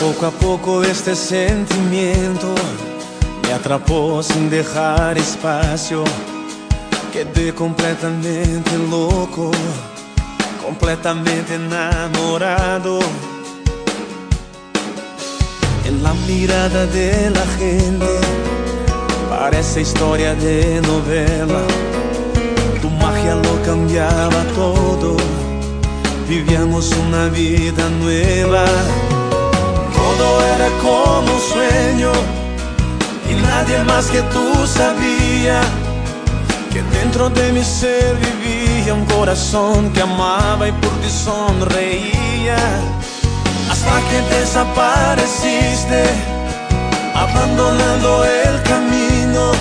Poco a poco este sentimiento me atrapó sin dejar espacio. Quedé completamente loco, completamente enamorado. En la mirada de la gente parece historia de novela. Tu magia lo cambiaba todo. Vivíamos una vida nueva. Todo era como un sueño y nadie más que tú sabía que dentro de mi ser vivía un corazón que amaba y por ti sonreía. Hasta que desapareciste abandonando el camino.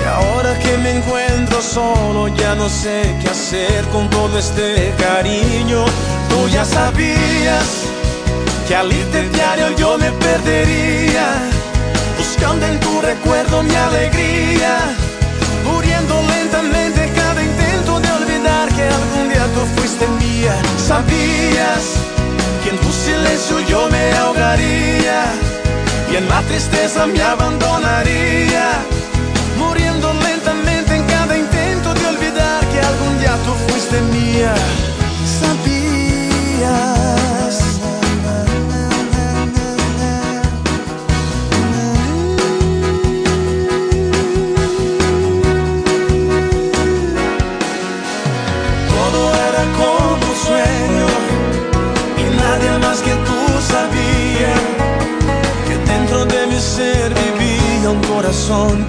Y ahora que me encuentro solo ya no sé qué hacer con todo este cariño. Tú ya sabías que al irte diario yo me perdería, buscando en tu recuerdo mi alegría, muriendo lentamente cada intento de olvidar que algún día tú fuiste mía. Sabías que en tu silencio yo me ahogaría y en la tristeza me abandonaría,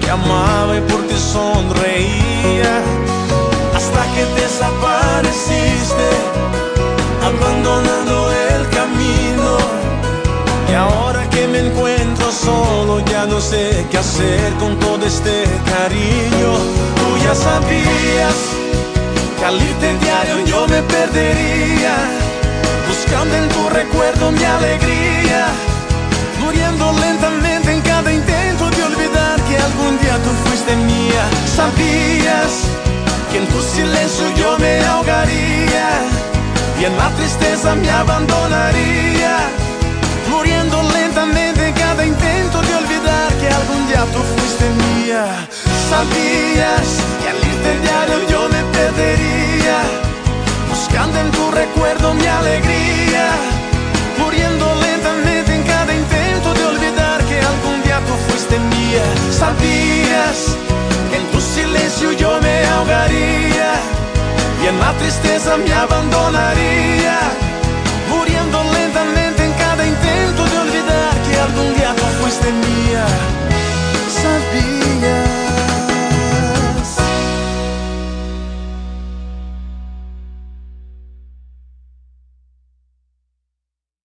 que amaba y por ti sonreía. Hasta que desapareciste abandonando el camino. Y ahora que me encuentro solo ya no sé qué hacer con todo este cariño. Tú ya sabías que al irte diario yo me perdería buscando en tu recuerdo mi alegría muriendo lentamente en cada intento de olvidar que algún día tú fuiste mía. Sabías que en tu silencio yo me ahogaría y en la tristeza me abandonaría, muriendo lentamente en cada intento de olvidar que algún día tú fuiste mía. Sabías que al irte diario yo me perdería, buscando en tu recuerdo sabías que en tu silencio yo me ahogaría y en la tristeza me abandonaría, muriendo lentamente en cada intento de olvidar que algún día tú fuiste mío.